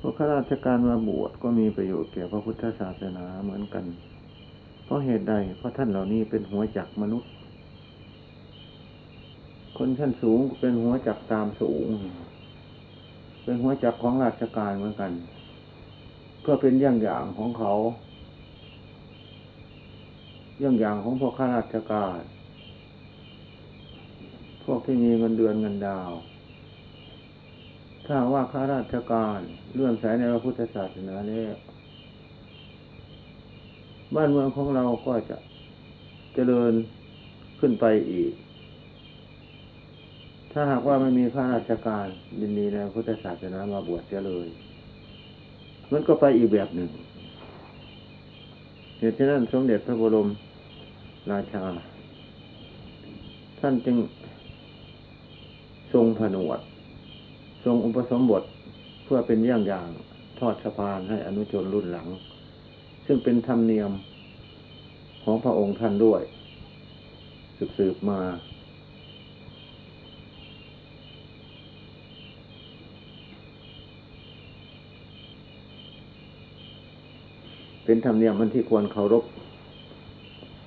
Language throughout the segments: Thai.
พวกข้าราชการมาบวชก็มีประโยชน์แก่พระพุทธศาสนาเหมือนกัน เพราะเหตุใด เพราะท่านเหล่านี้เป็นหัวจักมนุษย์ คนชั้นสูงเป็นหัวจักตามสูง เป็นหัวจักของราชการเหมือนกัน เพื่อเป็นอย่างอย่างของเขา อย่างอย่างของพวกข้าราชการ พวกที่มีเงินเดือนเงินดาว ถ้าว่าข้าราชการเลื่อมใสในพระพุทธศาสนาแล้วบ้านเมืองของเราก็จะเจริญขึ้นไปอีก ถ้าหากว่าไม่มีข้าราชการยินดีในพุทธศาสนามาบวชเสียเลย มันก็ไปอีกแบบหนึ่งเหตุฉะนั้นสมเด็จพระบรมราชา ท่านจึงทรงผนวด รงอุปสมบทเพื่อเป็นอย่างอย่างทอดสะพานให้อนุชนรุ่นหลัง ซึ่งเป็นธรรมเนียมของพระองค์ท่านด้วย สืบสืบมา เป็นธรรมเนียมมันที่ควรเคารพ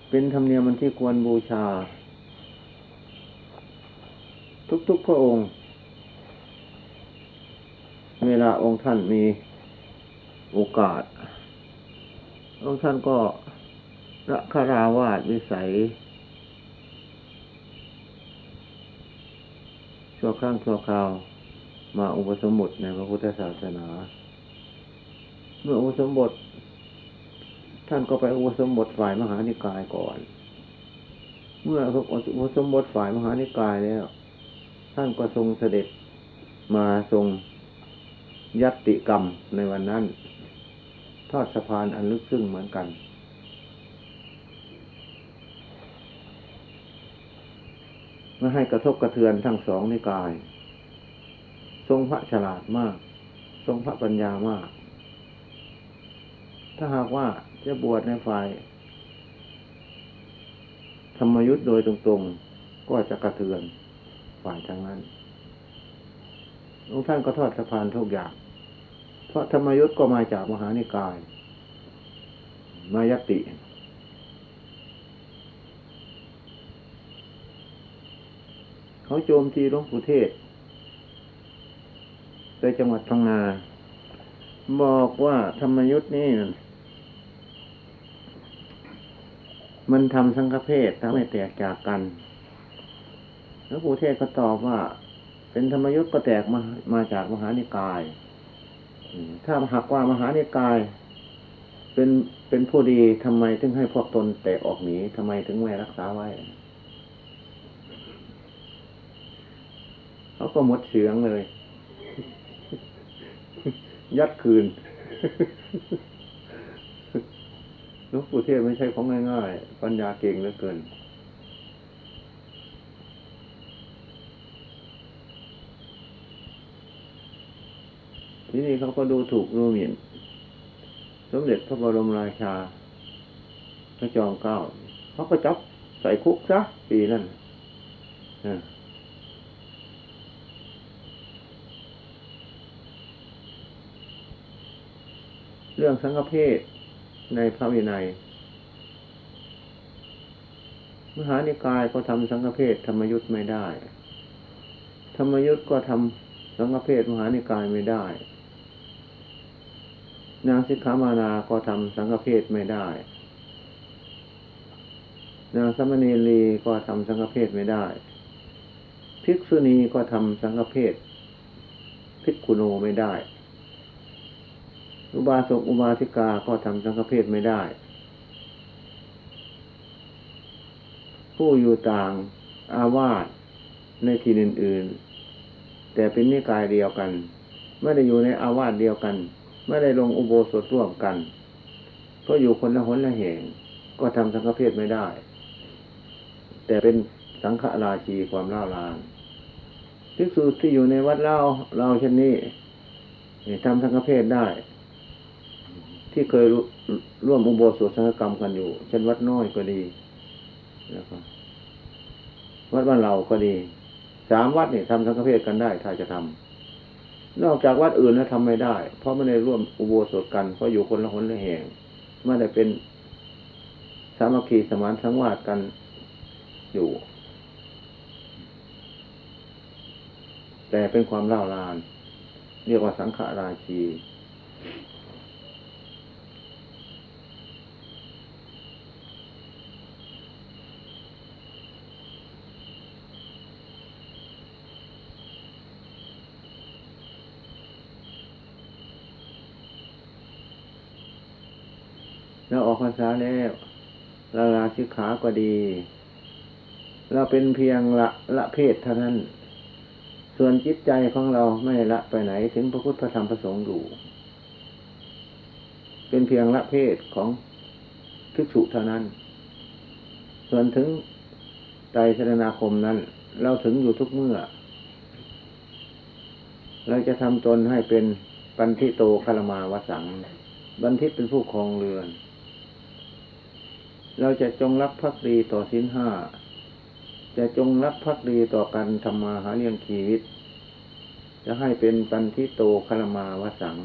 เป็นธรรมเนียมมันที่ควรบูชา ทุกๆพระองค์ เวลาองค์ท่านมีโอกาส องค์ท่านก็ละคาราวาสวิสัย ชั่วครั้งชั่วคราวมาอุปสมบทในพระพุทธศาสนา เมื่ออุปสมบท ท่านก็ไปอุปสมบทฝ่ายมหานิกายก่อน เมื่ออุปสมบทฝ่ายมหานิกายแล้ว ท่านก็ทรงเสด็จมาทรง ยัตติกรรมในวันนั้น ทอดสะพานอันลึกซึ้งเหมือนกัน ไม่ให้กระทบกระเทือนทั้งสองนิกาย ทรงพระฉลาดมาก ทรงพระปัญญามาก ถ้าหากว่าจะบวชในฝ่าย ธรรมยุทธ์โดยตรงๆ ก็จะกระเทือนฝ่ายทางนั้นองค์ท่านก็ทอดสะพานทุกอย่าง เพราะธรรมยุทธ์ก็มาจากมหานิกาย มายติ เขาโจมตีหลวงปู่เทศในจังหวัดพังงาบอกว่าธรรมยุทธ์นี่ มันทำสังฆเพศทำให้แตกจากกันหลวงปู่เทศก็ตอบว่า เป็นธรรมยุทธ์ก็แตกมามาจากมหานิกาย ถ้าหากว่ามหานิกาย เป็นเป็นผู้ดีทำไมถึงให้พวกตนแตกออกหนีทำไมถึงไม่รักษาไว้ เขาก็หมดเสียงเลย ยัดคืนลูกปู่เทพไม่ใช่ของง่ายๆ ปัญญาเก่งเหลือเกิน ทีนี้เขาก็ดูถูกดูหมิ่น สมเด็จพระบรมราชา พระจอมเกล้าเขาก็จับใส่คุกซะปีนั่นเรื่องสังฆเพศในพระวินัย มหานิกายก็ทำสังฆเพศธรรมยุทธ์ไม่ได้ ธรรมยุทธ์ก็ทำสังฆเพศมหานิกายไม่ได้ นางสิกขามานาก็ทำสังฆเพศไม่ได้ นางสมณีลีก็ทำสังฆเพศไม่ได้ ภิกษุณีก็ทำสังฆเพศภิกขุโนไม่ได้ อุบาสกอุบาสิกาก็ทำสังฆเพศไม่ได้ ผู้อยู่ต่างอาวาสในที่อื่น ๆ แต่เป็นนิกายเดียวกัน ไม่ได้อยู่ในอาวาสเดียวกัน ไม่ได้ลงอุโบสถร่วมกัน เพราะอยู่คนละหนละแห่ง ก็ทำสังฆเพศไม่ได้ แต่เป็นสังฆราชีความเล่าลานภิกษุที่อยู่ในวัดเล่าเราเช่นนี้ทำสังฆเพศได้ ที่เคยร่วมอุโบสถสังฆกรรมกันอยู่ เช่นวัดน้อยก็ดีแล้วก็วัดบ้านเราก็ดี สามวัดนี่ทำสังฆเพศกันได้ ถ้าจะทำ นอกจากวัดอื่นแล้วทำไม่ได้ เพราะไม่ได้ร่วมอุโบสถกัน เพราะอยู่คนละหนละแห่งไม่ได้เป็นสามัคคีสมานสังวาสกันอยู่ แต่เป็นความเล่าลาน เรียกว่าสังฆราชี เราออกภาษาแล้วเราลาสิกขาก็ดี เราเป็นเพียงละละเพศเท่านั้น ส่วนจิตใจของเราไม่ละไปไหนถึงพระพุทธพระธรรมพระสงฆ์อยู่เป็นเพียงละเพศของภิกษุเท่านั้น ส่วนถึงใจสนาคมนั้น เราถึงอยู่ทุกเมื่อ เราจะทำตนให้เป็นปันทิโตคารมาวสัง บันทิตเป็นผู้ครองเรือน เราจะจงรักภักดีต่อสินห้า จะจงรักภักดีต่อกันทำมาหาเลี้ยงชีวิต จะให้เป็นบันทิโตคารมาวสัง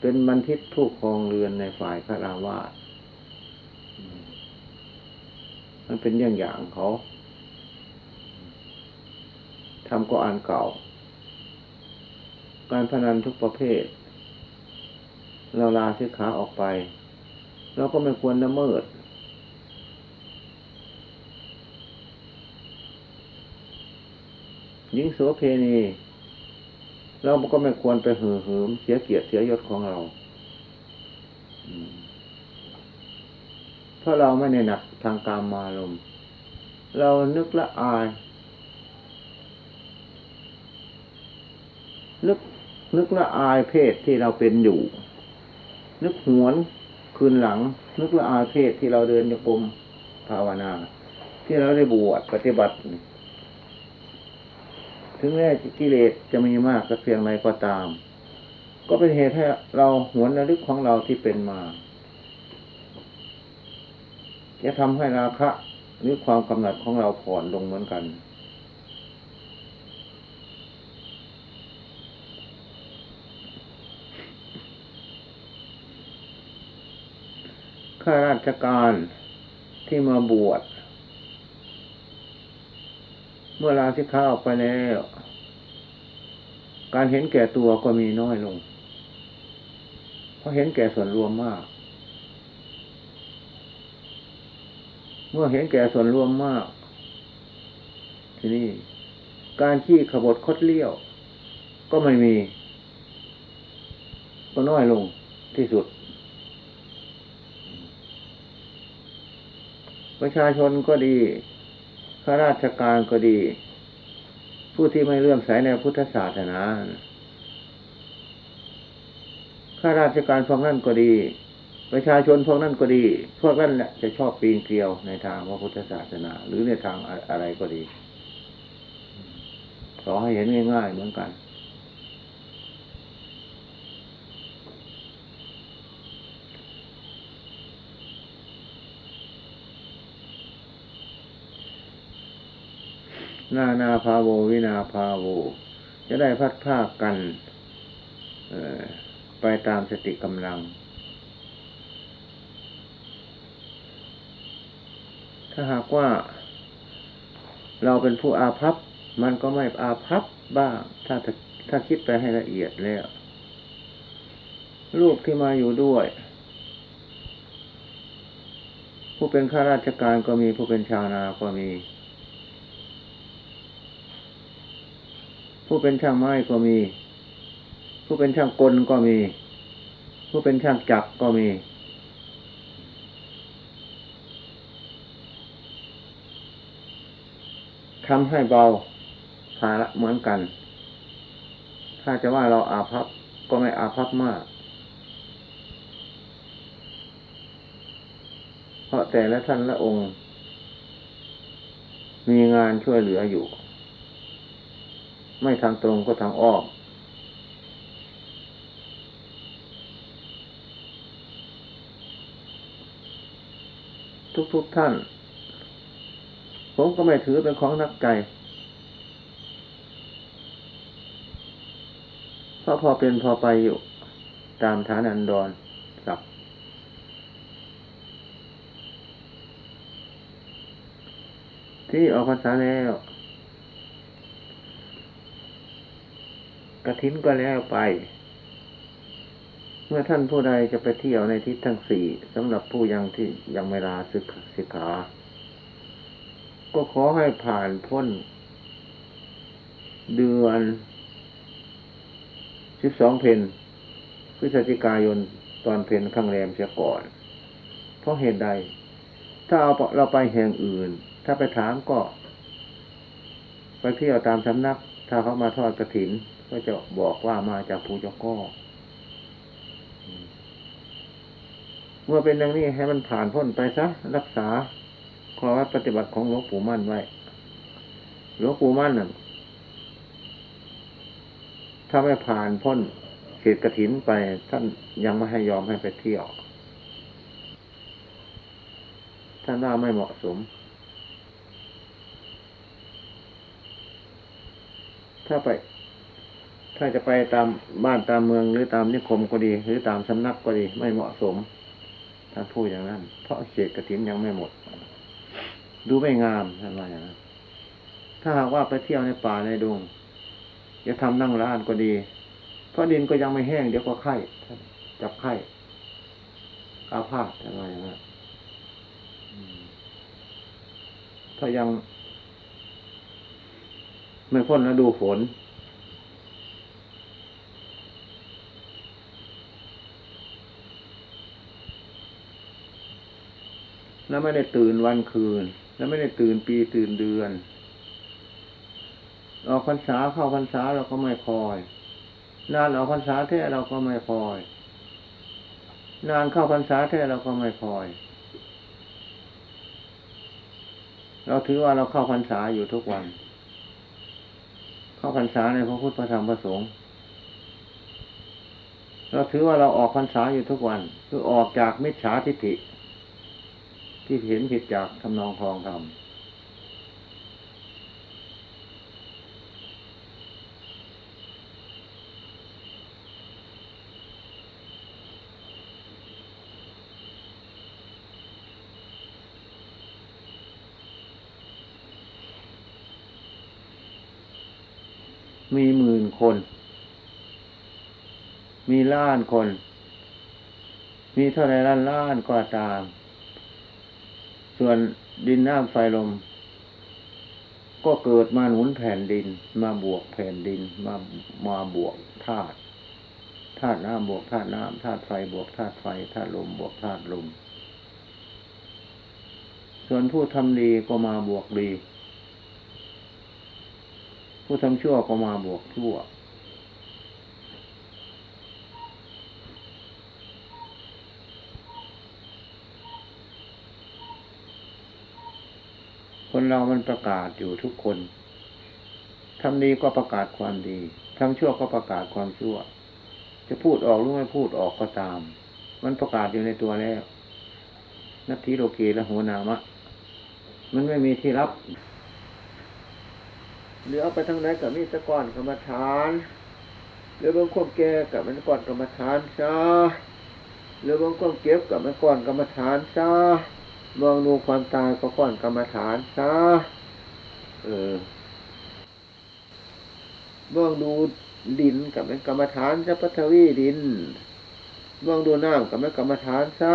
เป็นบันทิตผู้ครองเรือนในฝ่ายคาราวาสมันเป็นอย่างอย่างเขาทำก็อ่านเก่า การพนันทุกประเภท เราลาสิขาออกไป เราก็ไม่ควรละเมิด หญิงโสเพณี เราก็ไม่ควรไปเห่อเหิมเสียเกียรติเสียยศของเราเพราะเราไม่ในหนักทางกามมาลมเรานึกละอาย นึกนึกละอายเพศที่เราเป็นอยู่ นึกหวนคืนหลัง นึกละอายเพศที่เราเดินโยกมภาวนา ที่เราได้บวชปฏิบัติ ถึงแม้กิเลสจะมีมากก็เพียงไรก็ตาม ก็เป็นเหตุให้เราหวนระลึกของเราที่เป็นมา จะทำให้ราคะหรือความกำหนัดของเราผ่อนลงเหมือนกันข้าราชการที่มาบวช เมื่อลาสิขาออกไปแล้ว การเห็นแก่ตัวก็มีน้อยลง เพราะเห็นแก่ส่วนรวมมาก เมื่อเห็นแก่ส่วนรวมมาก ทีนี้การขี้ขบถคดเลี้ยว ก็ไม่มี ก็น้อยลงที่สุด ประชาชนก็ดี ข้าราชการก็ดี ผู้ที่ไม่เลื่อมใสในพุทธศาสนาข้าราชการพวกนั้นก็ดี ประชาชนพวกนั้นก็ดี พวกนั้นแหละจะชอบปีนเกลียวในทางพระพุทธศาสนา หรือในทางอะไรก็ดี ขอให้เห็นง่ายๆเหมือนกัน นานาภาโววินาภาโว จะได้พัดภาคกันไปตามสติกำลัง ถ้าหากว่า เราเป็นผู้อาภัพ มันก็ไม่อาภัพบ้าง ถ้าถ้าคิดไปให้ละเอียดแล้วลูกที่มาอยู่ด้วย ผู้เป็นข้าราชการก็มีผู้เป็นชาวนาก็มี ผู้เป็นช่างไม้ก็มี ผู้เป็นช่างกลก็มี ผู้เป็นช่างจักรก็มี ทำให้เบาภาระเหมือนกัน ถ้าจะว่าเราอาภัพก็ไม่อาภัพมาก เพราะแต่ละท่านละองค์ มีงานช่วยเหลืออยู่ ไม่ทางตรงก็ทางอ้อมทุกๆทท่าน ผมก็ไม่ถือเป็นของนักใจพอเป็นพอไปอยู่ ตามฐานอันดรสับที่ออกภาษาแล้ว กระถินก็แล้วไป เมื่อท่านผู้ใดจะไปเที่ยวในทิศทั้งสี่สำหรับผู้ยังที่ยังไม่ลาศึกสิกขา ก็ขอให้ผ่านพ้น เดือนสิบสองเพนพฤศจิกายนตอนเพนข้างแรมเสียก่อน เพราะเหตุใด ถ้าเอาเราไปแห่งอื่น ถ้าไปถามก็ ไปเที่ยวตามสำนัก ถ้าเขามาทอดกระถิน ก็จะบอกว่ามาจากภูจก้อเมื่อเป็นดังนี้ให้มันผ่านพ้นไปซะ รักษาข้อวัดปฏิบัติของหลวงปู่มั่นไว้หลวงปู่มั่นน่ะถ้าไม่ผ่านพ้นเขตกระถินไปท่านยังไม่ให้ยอมให้ไปเที่ยว ท่านว่าไม่เหมาะสม ถ้าไป ถ้าจะไปตามบ้านตามเมืองหรือตามนิคมก็ดี หรือตามสำนักก็ดี ไม่เหมาะสมท่านพูดอย่างนั้น เพราะเขตกระถินยังไม่หมด ดูไม่งามท่านว่าอย่างนั้นถ้าหากว่าไปเที่ยวในป่าในดงจะทำนั่งร้านก็ดี เพราะดินก็ยังไม่แห้งเดี๋ยวก็ไข้จับไข้อาพาธอะไรอย่างนี้ถ้ายัง ไม่พ้นแล้วดูฝน แล้วไม่ได้ตื่นวันคืน แล้วไม่ได้ตื่นปีตื่นเดือนออกพรรษาเข้าพรรษาเราก็ไม่คอย นานออกพรรษาแท้เราก็ไม่คอย นานเข้าพรรษาแท้เราก็ไม่คอย เราถือว่าเราเข้าพรรษาอยู่ทุกวัน เข้าพรรษาในพระพุทธพระธรรมพระสงฆ์เราถือว่าเราออกพรรษาอยู่ทุกวัน คือออกจากมิจฉาทิฏฐิ ที่เห็นผิดจากทำนองคลองธรรมมีหมื่นคน มีล้านคน มีเท่าไรล้านล้านก็ตาม ส่วนดินน้ำไฟลม ก็เกิดมาหนุนแผ่นดิน มาบวกแผ่นดิน มามาบวกธาตุธาตุน้ำบวกธาตุน้ำธาตุไฟบวกธาตุไฟธาตุลมบวกธาตุลม ส่วนผู้ทำดีก็มาบวกดี ผู้ทำชั่วก็มาบวกชั่ว เรามันประกาศอยู่ทุกคนทำดีก็ประกาศความดีทำชั่วก็ประกาศความชั่ว จะพูดออกหรือไม่พูดออกก็ตาม มันประกาศอยู่ในตัวแล้วนัตถิโลเกและหัวนามะ มันไม่มีที่รับหรือเอาไปทางไหนกับมีตะก่อนกรรมฐานหรือบางควบแก่กับมันก่อนกรรมฐานซาหรือบางควบเก็บกับมันก่อนกรรมฐานซา มองดูความตายก็ก่อนกรรมฐานซาเออมองดูดินกับมันกรรมฐานจะพัทวีดินมองดูน้ำกับมันกรรมฐานซา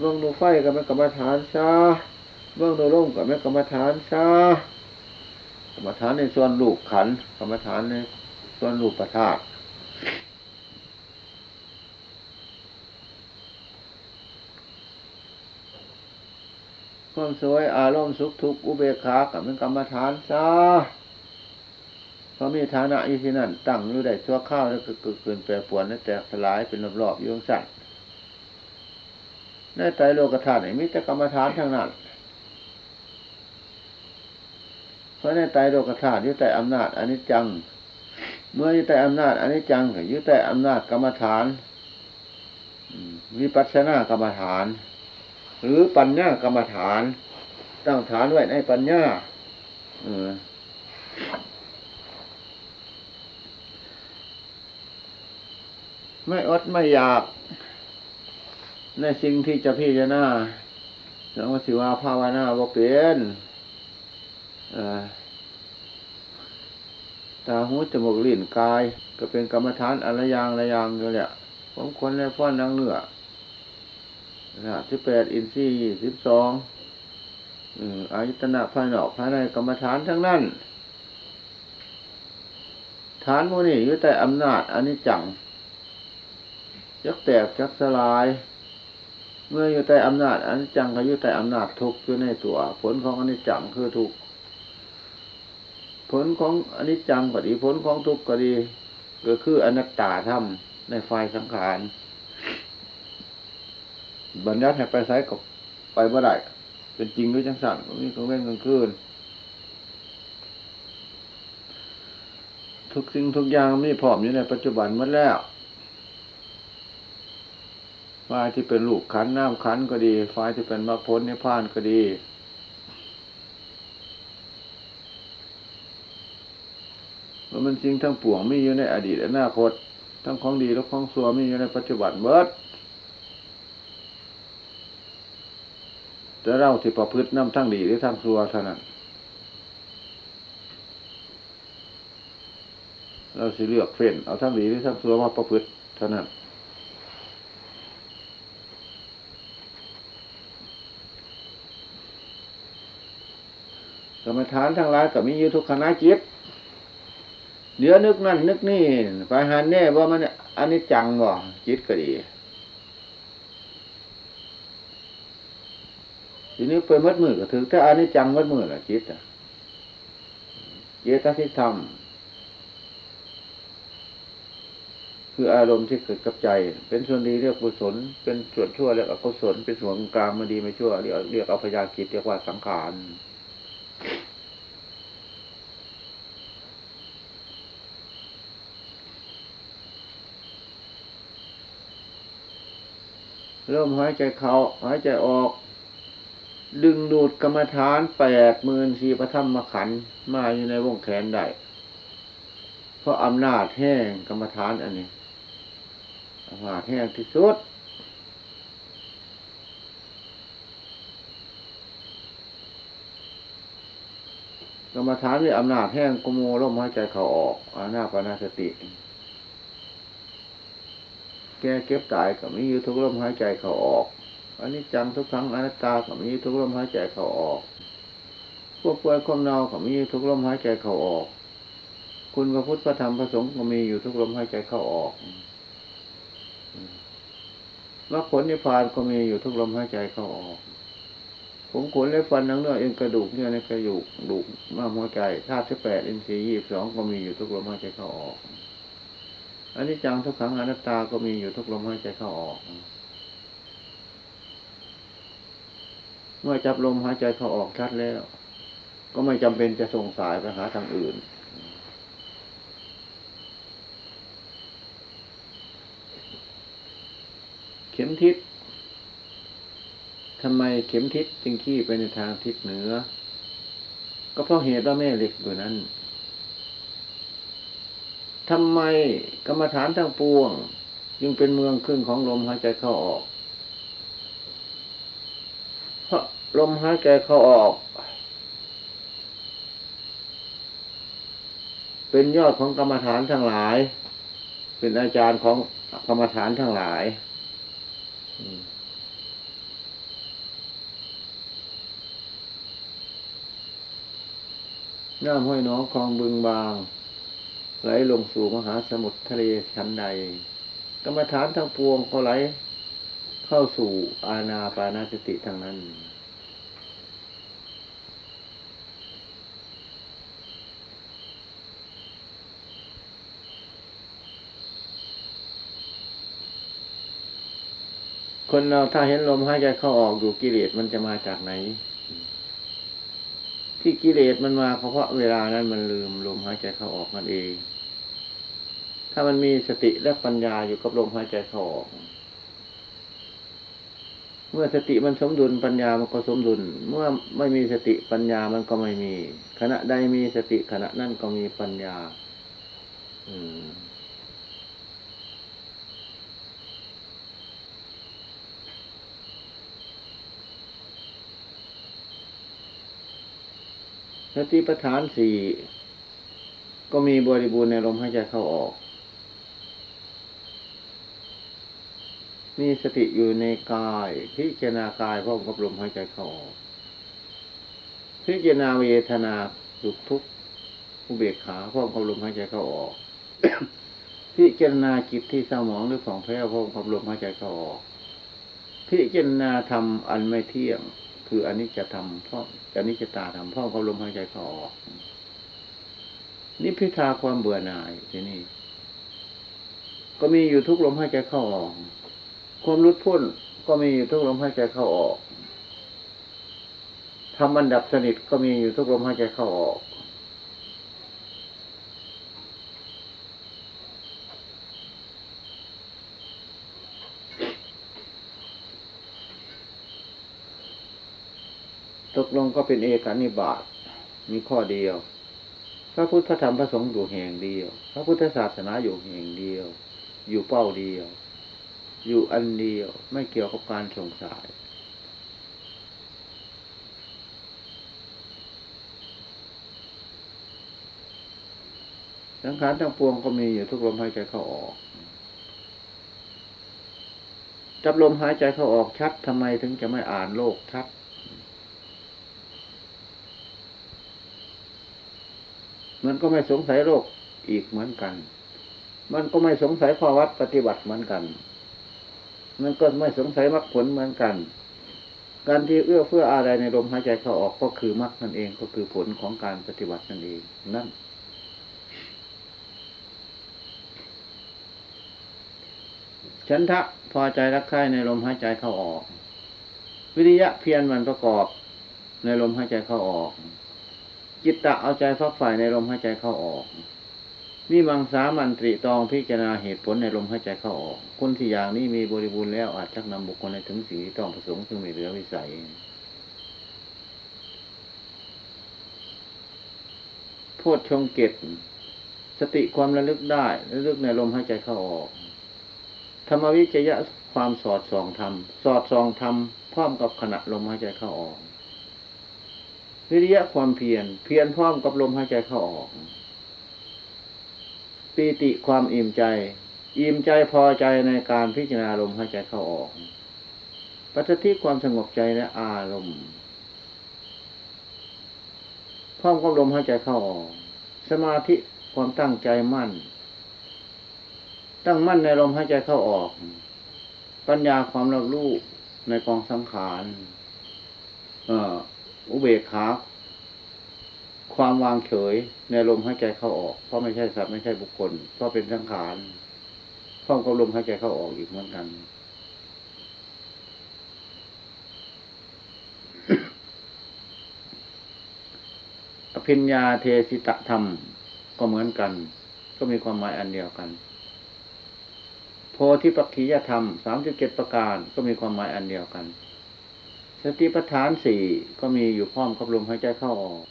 มองดูไฟกับมันกรรมฐานซามองดูลมกับมันกรรมฐานซากรรมฐานในส่วนลูกขันกรรมฐานในส่วนลูกประธาต ความสวยอารมณ์สุขทุกข์อุเบกขากับเป็นกรรมฐานซาเพราะมีฐานะอีที่นั่นตั้งอยู่ได้ชั่วข้าวแล้วก็เกิดเกินแปรปวนและแตกสลายเป็นรอบๆยวงสัตว์ในใจโลกธาตุมีแต่กรรมฐานทั้งนั้นเพราะในใจโลกธาตุยึดแต่อำนาจอนิจจัง เมื่อยึดแต่อำนาจอนิจจังก็ยึดแต่อำนาจกรรมฐานวิปัสสนากรรมฐาน หรือปัญญากรรมฐาน ตั้งฐานไว้ในปัญญาไม่อดไม่อยาก ในสิ่งที่จะพิจารณาสังวสิวาภาวนาบ่เป็นตาหูจมูกลิ้นกาย ก็เป็นกรรมฐานอะไรอย่างอะไรอย่างอยู่แหละผมคนและฟ้อนนังเนื้อ สิบแปดอินทรีย์สิบสองอายุตนะภายนอกภายในกรรมฐานทั้งนั้น ฐานโมนี่อยู่แต่อำนาจอันนี้จังยักแตกยักสลาย เมื่ออยู่ใต้อำนาจอันนี้จังก็อยู่ใต้อำนาจทุกข์อยู่ในตัว ผลของอันนี้จังคือทุกข์ผลของอันนี้จังก็ดี ผลของทุกข์ก็ดี ก็คืออนัตตาธรรมในไฟสังขาร บัญญัติให้ไปใช้กับไปเมื่อไรเป็นจริงด้วยจังสั่งนี่กลางเว้นกลางคืนทุกสิ่งทุกอย่างมีพร้อมอยู่ในปัจจุบันหมดแล้วไฟที่เป็นลูกขันน้ำขันก็ดีไฟที่เป็นมรรคผลนิพพานก็ดี มันจริงทั้งปวงมีอยู่ในอดีตอนาคต ทั้งของดีและของซัวมีอยู่ในปัจจุบันเบิด แต่เราที่ประพฤติน้ำทั้งดีหรือทั้งซัวเท่านั้นเราสิเลือกเฟ้นเอาทั้งดีหรือทั้งซัวมาประพฤติเท่านั้นกรรมฐานทั้งหลายก็มีอยู่ทุกคณะจิตเดี๋ยวนึกนั่นนึกนี่ไปหันแน่ว่ามันอันนี้จังบ่จิตก็ดี ทีนี้ไปมัดมือก็ถือถ้าอันนี้จังมัดมือละจิตอะเจตสิธรรมคืออารมณ์ที่เกิดกับใจ เป็นส่วนดีเรียกกุศลเป็นส่วนชั่วเรียกอกุศลเป็นส่วนกลางมาดีไม่ชั่วเรียกเรียกอภยากิจเรียกว่าสังขารเริ่มหายใจเข้าหายใจออก ดึงดูดกรรมฐานแปดหมื่นสี่พระธรรมขันธ์มาอยู่ในวงแขนได้ เพราะอำนาจแห้งกรรมฐานอันนี้อำนาจแห้งที่สุดกรรมฐานมีอำนาจแห้งกโมลมหายใจเขาออกอาณาปนาสติ แก่เก็บตายกับมีอยู่ทุกลมหายใจเขาออก อันนี้จังทุกครั้งอนัตตากับมีทุกลมหายใจเขาออกพวกป่วยความเนากับมีทุกลมหายใจเขาออก คุณพระพุทธพระธรรมพระสงฆ์ก็มีอยู่ทุกลมหายใจเข้าออกมรรคผลนิพพานก็มีอยู่ทุกลมหายใจเข้าออก ผมขนและฟันนังเนื้อเอ็นกระดูกเนี่ยในกระดูกดูกมากหัวใจธาตุที่แปดอินทรีย์ยี่สิบสองก็มีอยู่ทุกลมหายใจเข้าออกอันนี้จังทุกขังอนัตตาก็มีอยู่ทุกลมหายใจเข้าออก เมื่อจับลมหายใจเข้าออกชัดแล้ว ก็ไม่จำเป็นจะส่งสายไปหาทางอื่น เข็มทิศทำไมเข็มทิศจึงขี้ไปในทางทิศเหนือ ก็เพราะเหตุว่าแม่เหล็กอยู่นั้นทำไมกรรมฐานทั้งปวงยังเป็นเมืองขึ้นของลมหายใจเข้าออก เพราะ ลมหายใจเข้าออก เป็นยอดของกรรมฐานทั้งหลาย เป็นอาจารย์ของกรรมฐานทั้งหลายน้ำห้อยน้องคลองบึงบาง ไหลลงสู่มหาสมุทรทะเลชั้นใด กรรมฐานทั้งปวงก็ไหลเข้าสู่อาณาปานาสติทางนั้น คนเราถ้าเห็นลมหายใจเข้าออกอยู่กิเลสมันจะมาจากไหน ที่กิเลสมันมาเพราะเวลานั้นมันลืมลมหายใจเข้าออกมันเอง ถ้ามันมีสติและปัญญาอยู่กับลมหายใจเข้าออก เมื่อสติมันสมดุลปัญญามันก็สมดุล เมื่อไม่มีสติปัญญามันก็ไม่มี ขณะใดมีสติขณะนั่นก็มีปัญญา อืม ติปัฏฐานสี่ก็มีบริบูรณ์ในลมหายใจเข้าออก มีสติอยู่ในกายพิจารณากายพร้อมกับลมหายใจเข้าออก พิจารณาเวทนาสุขทุกข์อุเบกขาพร้อมกับลมหายใจเข้าออก พิจารณาจิตที่เศร้าหมองหรือผ่องแผ้วพร้อมกับลมหายใจเข้าออก พิจารณาธรรมอันไม่เที่ยง คืออันนี้จะทำเพราะอันนี้จะตาทำเพราะเขาลมหายใจเข้าออกนี่พิทาความเบื่อหน่ายที่นี่ ก็มีอยู่ทุกลมหายใจเข้าออก ความรุดพ้นก็มีอยู่ทุกลมหายใจเข้าออกทำอันดับสนิทก็มีอยู่ทุกลมหายใจเข้าออก ตกลงก็เป็นเอกานิบาตมีข้อเดียว พระพุทธธรรมพระสงฆ์อยู่แห่งเดียว พระพุทธศาสนาอยู่แห่งเดียว อยู่เป้าเดียว อยู่อันเดียวไม่เกี่ยวกับการสงสายสังขารทั้งปวงก็มีอยู่ทุกลมหายใจเข้าออกจับลมหายใจเข้าออกชัดทำไมถึงจะไม่อ่านโลกชัด มันก็ไม่สงสัยโลกอีกเหมือนกัน มันก็ไม่สงสัยข้อวัดปฏิบัติเหมือนกัน มันก็ไม่สงสัยมรรคผลเหมือนกัน การที่เอื้อเฟื้ออะไรในลมหายใจเข้าออกก็คือมรรคนั่นเองก็คือผลของการปฏิบัตินั่นเองนั่นฉันทะพอใจรักใคร่ในลมหายใจเข้าออก วิริยะเพียรมันประกอบในลมหายใจเข้าออก จิตตะเอาใจฟักฝ่ายในลมหายใจเข้าออกมีมังสามันตรีตองพิจารณาเหตุผลในลมหายใจเข้าออกคนที่อย่างนี้มีบริบูรณ์แล้วอาจชักนำบุคคลในถึงสิ่งที่ต้องประสงค์ซึ่งไม่เหลือวิสัย โพชฌงเกตสติความระลึกได้ระลึกในลมหายใจเข้าออก ธรรมวิจยะความสอดส่องธรรม สอดส่องธรรมพร้อมกับขณะลมหายใจเข้าออก วิริยะความเพียรเพียรพร้อมกับลมหายใจเข้าออกปีติความอิ่มใจ อิ่มใจพอใจในการพิจารณาลมหายใจเข้าออกปัจจุบันความสงบใจและอารมณ์พร้อมกับลมหายใจเข้าออก สมาธิความตั้งใจมั่น ตั้งมั่นในลมหายใจเข้าออก ปัญญาความรับรู้ในกองสังขารอุ อุเบกขาความวางเฉยในลมหายใจเข้าออก เพราะไม่ใช่สัตว์ไม่ใช่บุคคล เพราะเป็นสังขารพร้อมกับลมหายใจเข้าออกอีกเหมือนกัน อภิญญาเทสิตธรรมก็เหมือนกัน ก็มีความหมายอันเดียวกัน โพธิปักขียธรรมสามสิบเจ็ดประการก็มีความหมายอันเดียวกัน สติปัฏฐานสี่ก็มีอยู่พร้อมกับลมหายใจเข้าออก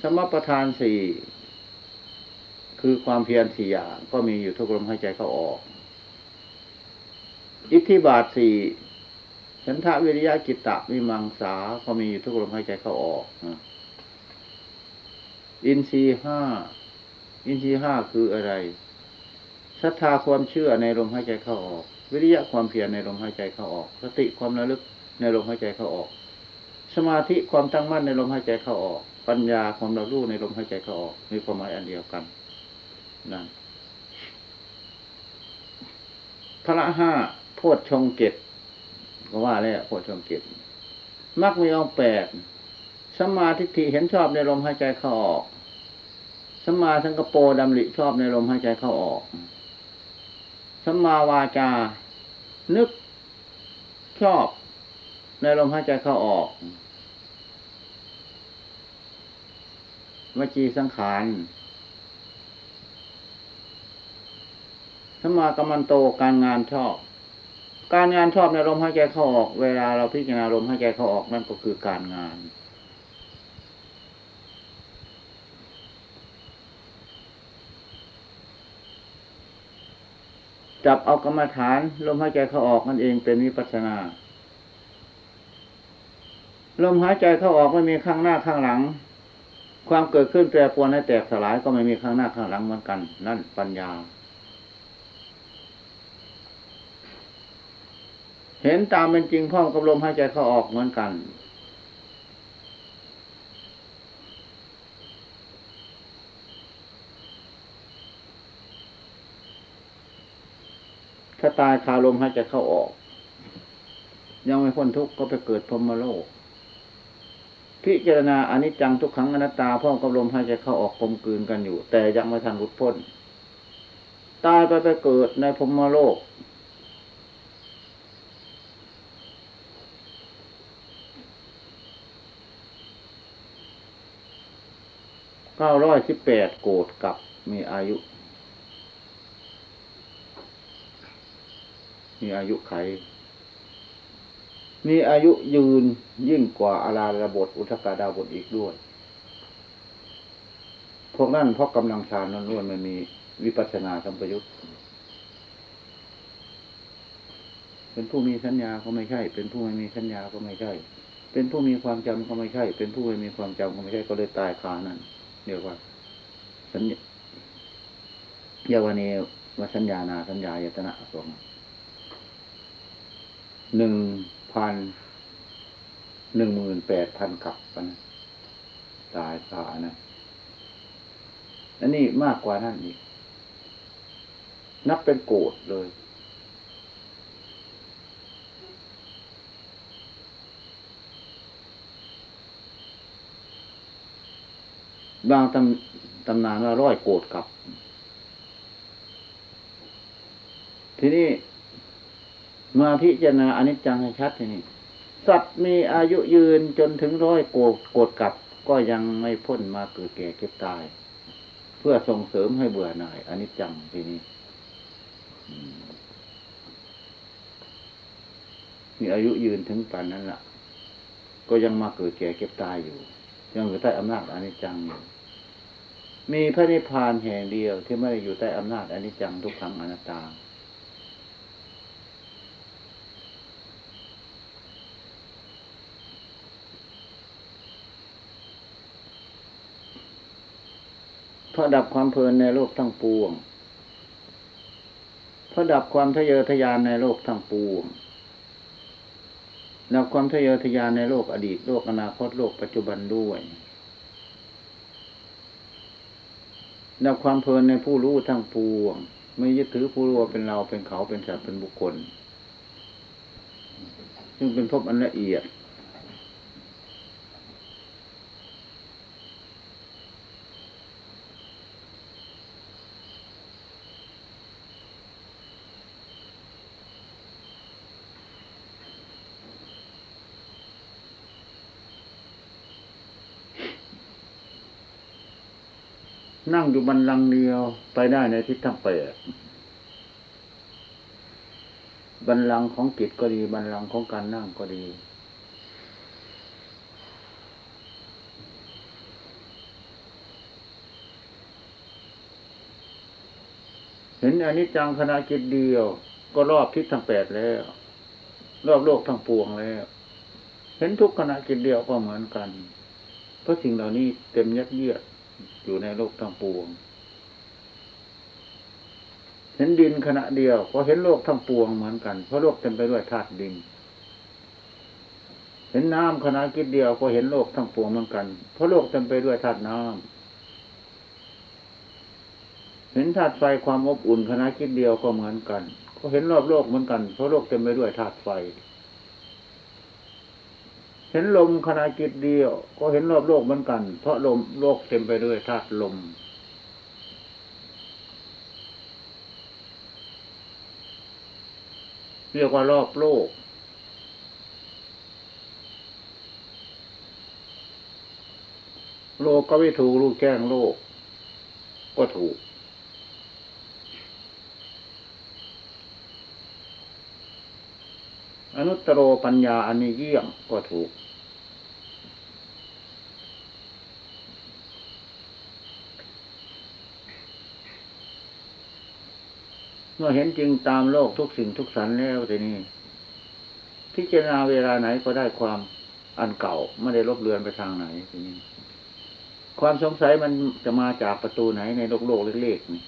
สมปัฏฐานสี่คือความเพียรสี่อย่างก็มีอยู่ทุกลมหายใจเข้าออก อิทธิบาทสี่ฉันทะวิริยะจิตตะวิมังสาก็มีอยู่ทุกลมหายใจเข้าออกอินทรีห้าอินทรีห้าคืออะไรศรัทธาความเชื่อในลมหายใจเข้าออก วิริยะความเพียรในลมหายใจเข้าออก สติความระลึก ในลมหายใจเข้าออก สมาธิความตั้งมั่นในลมหายใจเข้าออก ปัญญาความระรู้ในลมหายใจเข้าออก มีความหมายอันเดียวกันนั่นพระห้าโพชฌงเกตก็ว่าแล้วโพชฌงเกตมักมีองแปดสมาธิฐิเห็นชอบในลมหายใจเข้าออกสมาสังกโปดำริชอบในลมหายใจเข้าออกสมาวาจา นึกชอบ ในลมหายใจเข้าออกวจีสังขารสมากรรมันโตการงานชอบ การงานชอบในลมหายใจเข้าออก เวลาเราพิจารณาลมหายใจเข้าออกนั่นก็คือการงานจับเอากรรมฐานลมหายใจเข้าออกนั่นเองเป็นวิปัสสนา ลมหายใจเข้าออกไม่มีข้างหน้าข้างหลัง ความเกิดขึ้นแปรปรวนให้แตกสลายก็ไม่มีข้างหน้าข้างหลังเหมือนกัน นั่นปัญญา เห็นตามเป็นจริงพร้อมกับลมหายใจเข้าออกเหมือนกัน ถ้าตายคาลมหายใจเข้าออก ยังไม่พ้นทุกข์ก็ไปเกิดพรมโลก พิจารณาอนิจจังทุกขังอนัตตาพร้อมกับลมหายใจเข้าออกกลมกลืนกันอยู่ แต่ยังไม่ทันหลุดพ้น ตายไปไปเกิดในพมโลก เก้าร้อยสิบแปดโกดกับมีอายุ มีอายุไข มีอายุยืนยิ่งกว่าอาราระบทอุทกาดาบทอีกด้วย พวกนั้นเพราะกำลังฌานล้วนๆมันมีวิปัสสนาสัมปยุตเป็นผู้มีสัญญาก็ไม่ใช่ เป็นผู้ไม่มีสัญญาก็ไม่ใช่ เป็นผู้มีความจำก็ไม่ใช่ เป็นผู้ไม่มีความจำก็ไม่ใช่ก็เลยตายคานั้นเรียกว่า สัญญายกว่านี้ว่าสัญญานาสัญญายตนะสองหนึ่ง พันหนึ่งหมื่นแปดพันกับกันตายคานะอันนี้มากกว่านั่นอีก นับเป็นโกดเลย บางตำตำนานว่าร้อยโกดกับ ทีนี้ มาพิจารณาอนิจจังให้ชัดทีนี้สัตว์มีอายุยืนจนถึงร้อยโกดโกดกับก็ยังไม่พ้นมาเกิดแก่เก็บตาย เพื่อส่งเสริมให้เบื่อหน่ายอนิจจังทีนี้มีอายุยืนถึงปานนั้นละ่ะ ก็ยังมาเกิดแก่เก็บตายอยู่ ยังอยู่ใต้อำนาจอนิจจังอยู่มีพระนิพพานแห่งเดียวที่ไม่ได้อยู่ใต้อำนาจอนิจจังทุกครั้งอนัตตา ราะดับความเพลินในโลกทั้งปวง เพราะดับความทะเยอทะยานในโลกทั้งปวง ดับความทะเยอทะยานในโลกอดีตโลกอนาคตโลกปัจจุบันด้วย ดับความเพลินในผู้รู้ทั้งปวง ไม่ยึดถือผู้รู้เป็นเราเป็นเขาเป็นสัตว์เป็นบุคคล ซึ่งเป็นพบอันละเอียด นั่งอยู่บันลังเดียวไปได้ในทิศทั้งแปดบันลังของจิตก็ดีบันลังของการนั่งก็ดี เห็นอนนี้จังขณะจิตเดียว ก็รอบทิศทั้งแปดแล้ว รอบโลกทั้งปวงแล้ว เห็นทุกขณะจิตเดียวก็เหมือนกัน เพราะสิ่งเหล่านี้เต็มยัดเยียด อยู่ในโลกทั้งปวง เห็นดินขณะเดียวก็เห็นโลกทั้งปวงเหมือนกัน เพราะโลกเต็มไปด้วยธาตุดิน เห็นน้ำขณะกิจเดียวก็เห็นโลกทั้งปวงเหมือนกัน เพราะโลกเต็มไปด้วยธาตุน้ำเห็นธาตุไฟความอบอุ่นขณะกิจเดียวก็เหมือนกัน ก็เห็นรอบโลกเหมือนกัน เพราะโลกเต็มไปด้วยธาตุไฟ เห็นลมขณะจิตเดียว ก็เห็นรอบโลกเหมือนกัน เพราะลมโลกเต็มไปด้วยธาตุลม เรียกว่ารอบโลก โลกก็ไม่ถูกลูกแจ้งโลก ก็ถูก อนุตตรโรปัญญาอันนี้เยี่ยมก็ถูก เมื่อเห็นจริงตามโลกทุกสิ่งทุกสันแล้วทีนี้พิจารณาเวลาไหนก็ได้ความอันเก่าไม่ได้ลบเลือนไปทางไหนทีนี้ความสงสัยมันจะมาจากประตูไหนในโลกโลกเล็กๆนี่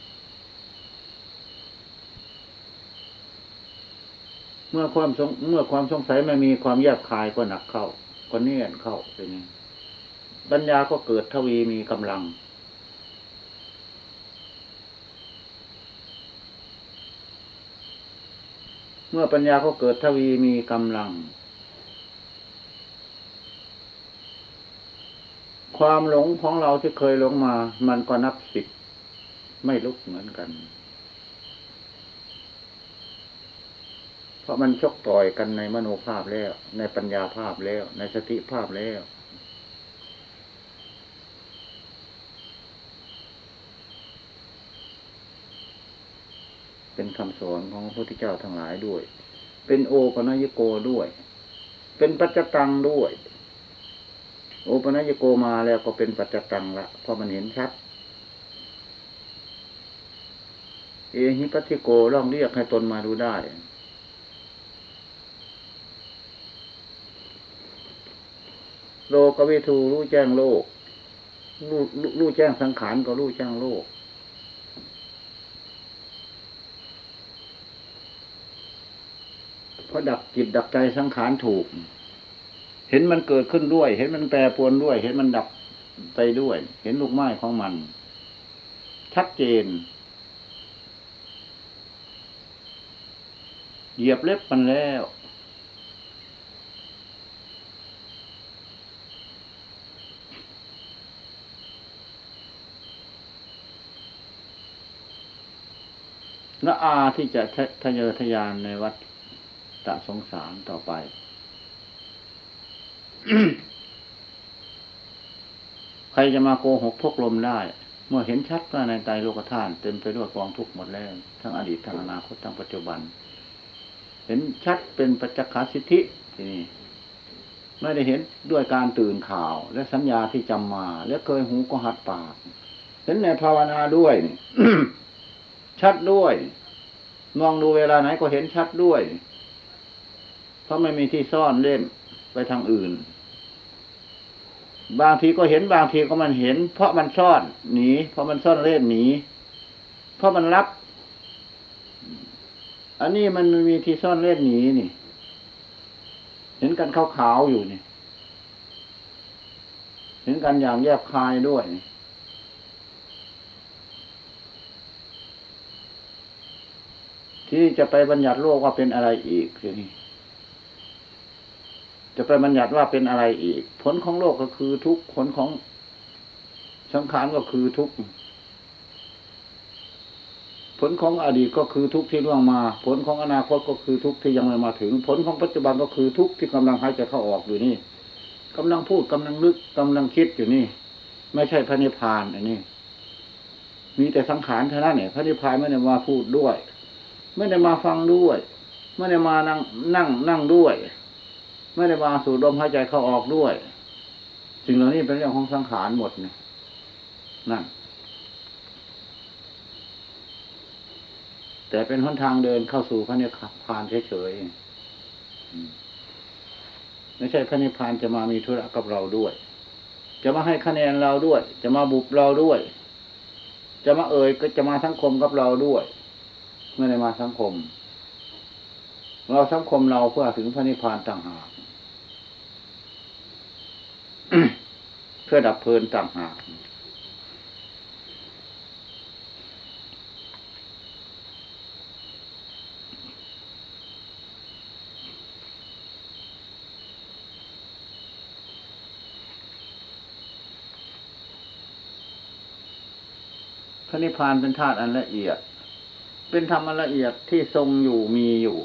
เมื่อความสงเมื่อความสงสัยไม่มีความแยบคายก็หนักเข้า ก็เนียนเข้าเป็นไงปัญญาก็เกิดทวีมีกำลัง เมื่อปัญญาก็เกิดทวีมีกำลัง ความหลงของเราที่เคยหลงมา มันก็นับสิบไม่ลุกเหมือนกัน เพราะมันชกต่อยกันในมโนภาพแล้ว ในปัญญาภาพแล้ว ในสติภาพแล้วเป็นคำสอนของพระพุทธเจ้าทั้งหลายด้วย เป็นโอปนัญโกด้วย เป็นปัจจตังด้วย โอปนัญโกมาแล้วก็เป็นปัจจตังละเพราะมันเห็นชัด เอหิปัติโกลองเรียกให้ตนมาดูได้ โลกวิทูรู้แจ้งโลก รู้รู้แจ้งสังขารก็รู้แจ้งโลก เพราะดับจิตดับใจสังขารถูก เห็นมันเกิดขึ้นด้วย เห็นมันแปรปรวนด้วย เห็นมันดับไปด้วย เห็นลูกไม้ของมัน ชัดเจน เหยียบเล็บมันแล้ว ละอาที่จะทะเยอทะยานในวัดตะสงสารต่อไปใครจะมาโกหกพกลมได้ เมื่อเห็นชัดว่าในใจโลกธาตุเต็มไปด้วยกองทุกข์หมดแล้ว ทั้งอดีตทั้งอนาคตทั้งปัจจุบัน เห็นชัดเป็นปัจจคสิทธิทีนี้ไม่ได้เห็นด้วยการตื่นข่าว และสัญญาที่จำมา และเคยหูก็หัดปาก เห็นในภาวนาด้วยนี่ ชัดด้วย มองดูเวลาไหนก็เห็นชัดด้วย เพราะไม่มีที่ซ่อนเล่นไปทางอื่น บางทีก็เห็นบางทีก็มันเห็น เพราะมันซ่อนหนีเพราะมันซ่อนเล่นหนีเพราะมันรับ อันนี้มันมีที่ซ่อนเล่นหนีนี่ เห็นกันขาวๆอยู่นี่ เห็นกันอย่างแยบคายด้วย ที่จะไปบัญญัติโลกว่าเป็นอะไรอีกทีนี้จะไปบัญญัติว่าเป็นอะไรอีก ผลของโลกก็คือทุกผลของสังขารก็คือทุกผลของอดีตก็คือทุกที่ล่วงมา ผลของอนาคตก็คือทุกที่ยังไม่มาถึง ผลของปัจจุบันก็คือทุกที่กำลังหายใจเข้าออกอยู่นี่กำลังพูดกำลังนึกกำลังคิดอยู่นี่ ไม่ใช่พระนิพพานอันนี้ มีแต่สังขารเท่านั้นเนี่ยพระนิพพานไม่ได้มาพูดด้วย ไม่ได้มาฟังด้วย ไม่ได้มานั่งนั่งนั่งด้วย ไม่ได้มาสูดลมหายใจเข้าออกด้วยสิ่งเหล่านี้เป็นเรื่องของสังขารหมดเนี่ยนั่นแต่เป็นหนทางเดินเข้าสู่พระนิพพานเฉยๆไม่ใช่พระนิพพานจะมามีธุระกับเราด้วย จะมาให้คะแนนเราด้วย จะมาบุบเราด้วย จะมาเอ่ยก็จะมาสังคมกับเราด้วย ไม่ได้มาสังคม เราสังคมเราเพื่อถึงพระนิพพานต่างหากเพื่อดับเพลินต่างหากพระนิพพานเป็นธาตุอันละเอียด เป็นธรรมอันละเอียดที่ทรงอยู่มีอยู่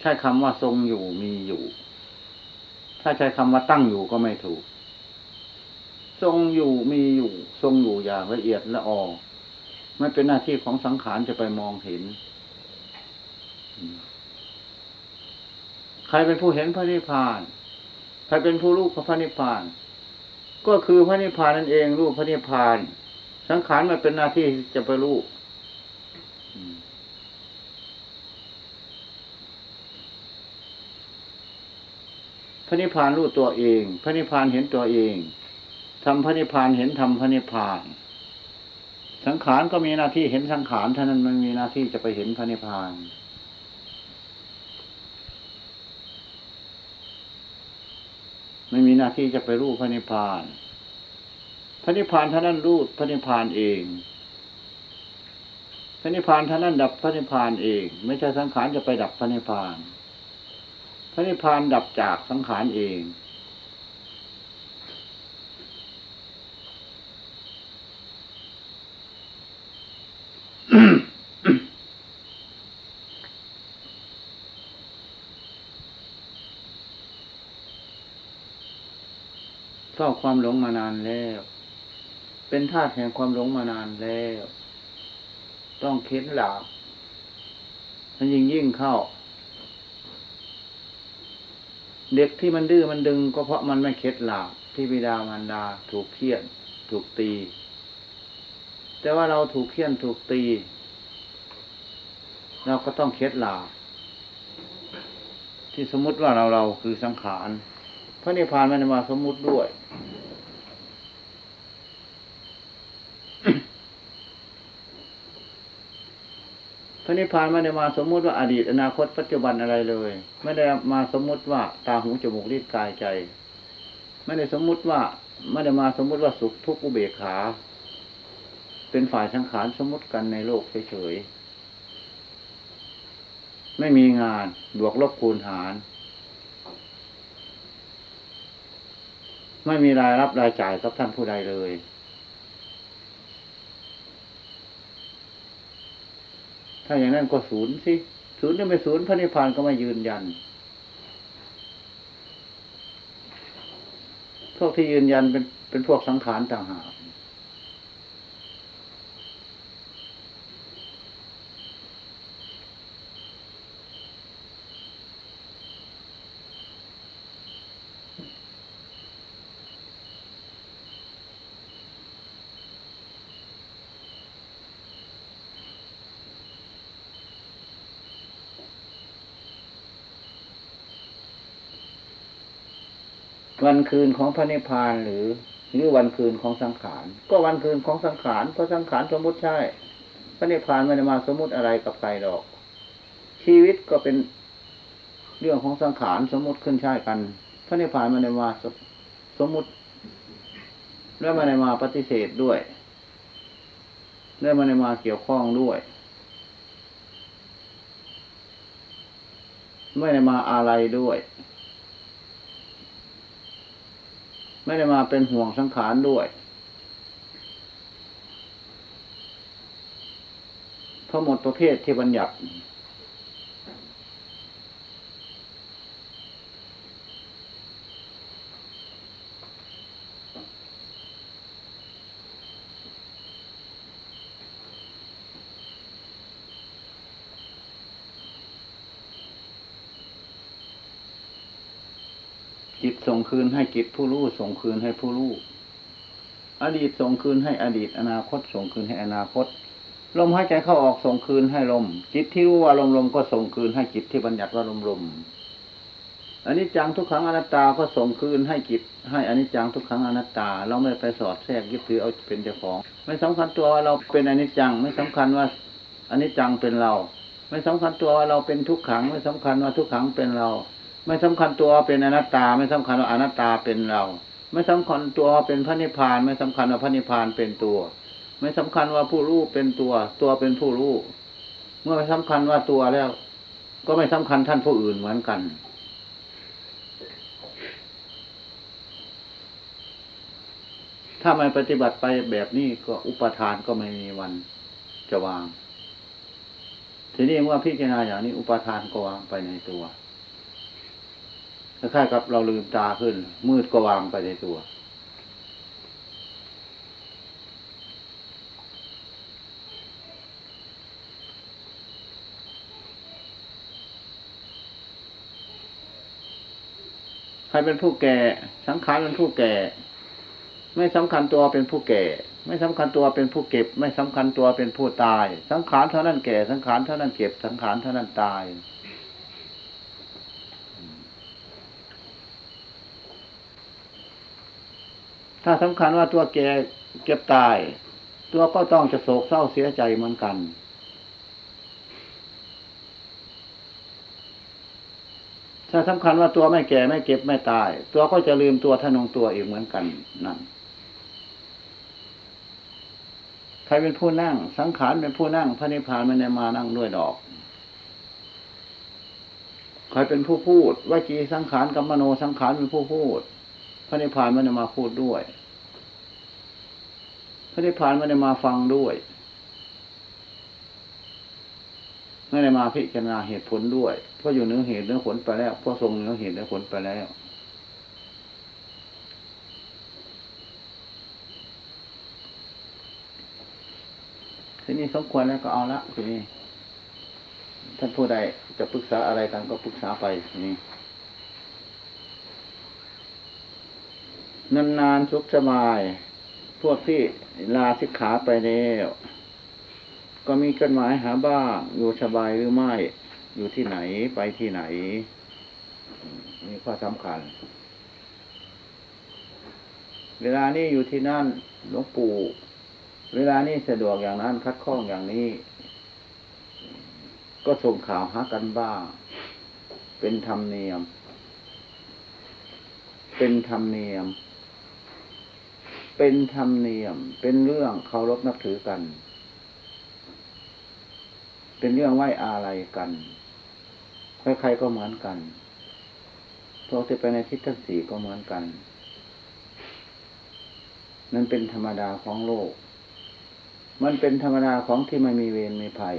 ใช้คำว่าทรงอยู่มีอยู่ ถ้าใช้คำว่าตั้งอยู่ก็ไม่ถูก ทรงอยู่มีอยู่ ทรงอยู่อย่างละเอียดละออไม่เป็นหน้าที่ของสังขารจะไปมองเห็น ใครเป็นผู้เห็นพระนิพพาน ใครเป็นผู้รู้พระนิพพาน ก็คือพระนิพพานนั่นเองรู้พระนิพพาน สังขารมันเป็นหน้าที่จะไปรู้พระนิพพานรู้ตัวเอง พระนิพพานเห็นตัวเองทำพระนิพพานเห็นทำพระนิพพาน สังขารก็มีหน้าที่เห็นสังขารเท่านั้นมันมีหน้าที่จะไปเห็นพระนิพพานไม่มีหน้าที่จะไปรู้พระนิพพาน ระนิพพานท่านั้นรู้พระนิพพานเอง พระนิพพานท่านั้นดับพระนิพพานเอง ไม่ใช่สังขารจะไปดับพระนิพพาน พระนิพพานดับจากสังขารเอง เฝ้าความหลงมานานแล้ว เป็นธาตุแห่งความหลงมานานแล้ว ต้องเค้นหลาบมันยิ่งยิ่งเข้า เด็กที่มันดื้อมันดึงก็เพราะมันไม่เข็ดหลาบที่บิดามารดาถูกเคี่ยน ถูกตี แต่ว่าเราถูกเคี่ยนถูกตี เราก็ต้องเข็ดหลาบที่สมมุติว่าเราเราคือสังขารพระนิพพานม่ได้มาสมมุติด้วย พระนิพพานไม่ได้มาสมมุติว่าอดีตอนาคตปัจจุบันอะไรเลย ไม่ได้มาสมมุติว่าตาหูจมูกลิ้นกายใจ ไม่ได้สมมุติว่าไม่ได้มาสมมุติว่าสุขทุกข์อุเบกขา เป็นฝ่ายสังขารสมมุติกันในโลกเฉยๆไม่มีงานบวกลบคูณหาร ไม่มีรายรับรายจ่ายกับท่านผู้ใดเลย ถ้าอย่างนั้นก็ศูนย์สิศูนย์จะไม่ศูนย์พระนิพพานก็ไม่ยืนยัน พวกที่ยืนยันเป็นเป็นพวกสังขารต่างหาก วันคืนของพระนิพพานหรือ หรือวันคืนของสังขาร ก็วันคืนของสังขารเพราะสังขารสมมุติใช่ พระนิพพานไม่ได้มาสมมุติอะไรกับใครหรอก ชีวิตก็เป็นเรื่องของสังขารสมมุติขึ้นใช่กัน พระนิพพานไม่ได้มาสมมุติและไม่ได้มาปฏิเสธด้วยและไม่ได้มาเกี่ยวข้องด้วยไม่ได้มาอะไรด้วย ไม่ได้มาเป็นห่วงสังขารด้วยเพราะหมดประเภทที่บัญญัติ ส่งคืนให้จิตผู้รู้ส่งคืนให้ผู้รู้อดีตส่งคืนให้อดีต อนาคตส่งคืนให้อนาคต ลมหายใจเข้าออกส่งคืนให้ลม จิตที่รู้ว่าลมลมก็ส่งคืนให้จิตที่บัญญัติว่าลมลมอันนี้จังทุกขังอนัตตาก็ส่งคืนให้จิต ให้อันนี้จังทุกขังอนัตตา เราไม่ไปสอดแทรกยึดถือเอาเป็นเจ้าของ ไม่สำคัญตัวว่าเราเป็นอนิจจังไม่สำคัญว่าอนิจจังเป็นเรา ไม่สำคัญตัวว่าเราเป็นทุกขัง ไม่สำคัญว่าทุกขังเป็นเรา ไม่สำคัญตัวเป็นอนัตตา ไม่สำคัญว่าอนัตตาเป็นเรา ไม่สำคัญตัวเป็นพระนิพพาน ไม่สำคัญว่าพระนิพพานเป็นตัว ไม่สำคัญว่าผู้รู้เป็นตัว ตัวเป็นผู้รู้เมื่อไม่สำคัญว่าตัวแล้ว ก็ไม่สำคัญท่านผู้อื่นเหมือนกันถ้าไม่ปฏิบัติไปแบบนี้ก็อุปทานก็ไม่มีวันจะวาง ทีนี้เมื่อพิจารณาอย่างนี้อุปทานก็วางไปในตัว คล้ายๆกับเราลืมตาขึ้น มืดก็วางไปในตัว ใครเป็นผู้แก่ สังขารเป็นผู้แก่ ไม่สำคัญตัวเป็นผู้แก่ ไม่สำคัญตัวเป็นผู้เก็บ ไม่สำคัญตัวเป็นผู้ตาย สังขารเท่านั้นแก่ สังขารเท่านั้นเก็บ สังขารเท่านั้นตาย ถ้าสำคัญว่าตัวแกเก็บตาย ตัวก็ต้องจะโศกเศร้าเสียใจเหมือนกัน ถ้าสำคัญว่าตัวไม่แก่ไม่เก็บไม่ตาย ตัวก็จะลืมตัวทะนงตัวอีกเหมือนกันนั่นใครเป็นผู้นั่ง สังขารเป็นผู้นั่ง พระนิพพานไม่ได้มานั่งด้วยดอกใครเป็นผู้พูดวจีสังขารกับมโนสังขารเป็นผู้พูด พระนิพพานไม่ได้มาพูดด้วย พระนิพพานไม่ได้มาฟังด้วย ไม่ได้มาพิจารณาเหตุผลด้วย เพราะอยู่เนื้อเหตุเนื้อผลไปแล้วเพราะทรงเนื้อเหตุเนื้อผลไปแล้วทีนี้สมควรแล้วก็เอาละทีนี้ท่านผู้ใดจะปรึกษาอะไรกันก็ปรึกษาไปนี้ นานๆสุขสบาย พวกที่ลาสิกขาไปแล้วก็มีจดหมายหาบ้างอยู่สบายหรือไม่ อยู่ที่ไหนไปที่ไหน นี่ข้อสำคัญ เวลานี้อยู่ที่นั่นหลวงปู่ เวลานี้สะดวกอย่างนั้นคัดข้องอย่างนี้ ก็ส่งข่าวหากันบ้าง เป็นธรรมเนียม เป็นธรรมเนียม เป็นธรรมเนียม เป็นเรื่องเคารพนับถือกัน เป็นเรื่องไหว้อาลัยกัน ใครๆก็เหมือนกันพวกที่ไปในทิศทั้งสี่ก็เหมือนกัน นั่นเป็นธรรมดาของโลก มันเป็นธรรมดาของที่ไม่มีเวรมีภัย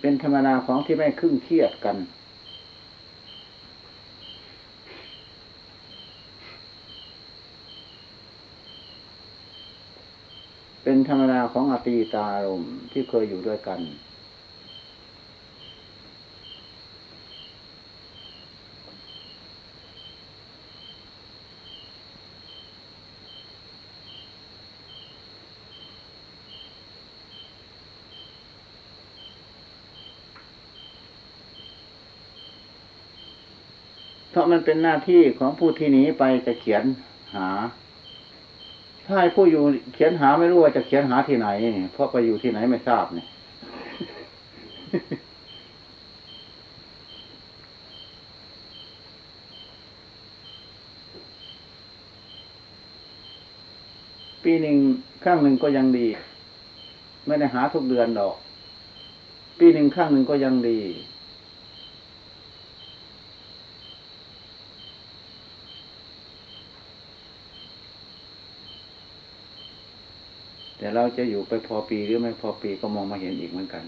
เป็นธรรมดาของที่ไม่ครึ่งเครียดกัน เป็น ธรรมดาของอตีตารมณ์ที่เคยอยู่ด้วยกัน เพราะมันเป็นหน้าที่ของผู้ที่หนีไปจะเขียนหา ถ้าให้ผู้อยู่เขียนหาไม่รู้ว่าจะเขียนหาที่ไหน เพราะไปอยู่ที่ไหนไม่ทราบเนี่ยปีหนึ่งข้างหนึ่งก็ยังดี ไม่ได้หาทุกเดือนดอก ปีหนึ่งข้างหนึ่งก็ยังดี แต่เราจะอยู่ไปพอปีหรือไม่พอปีก็มองมาเห็นอีกเหมือนกัน